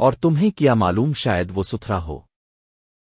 اور تمہیں کیا معلوم شاید وہ ستھرا ہو۔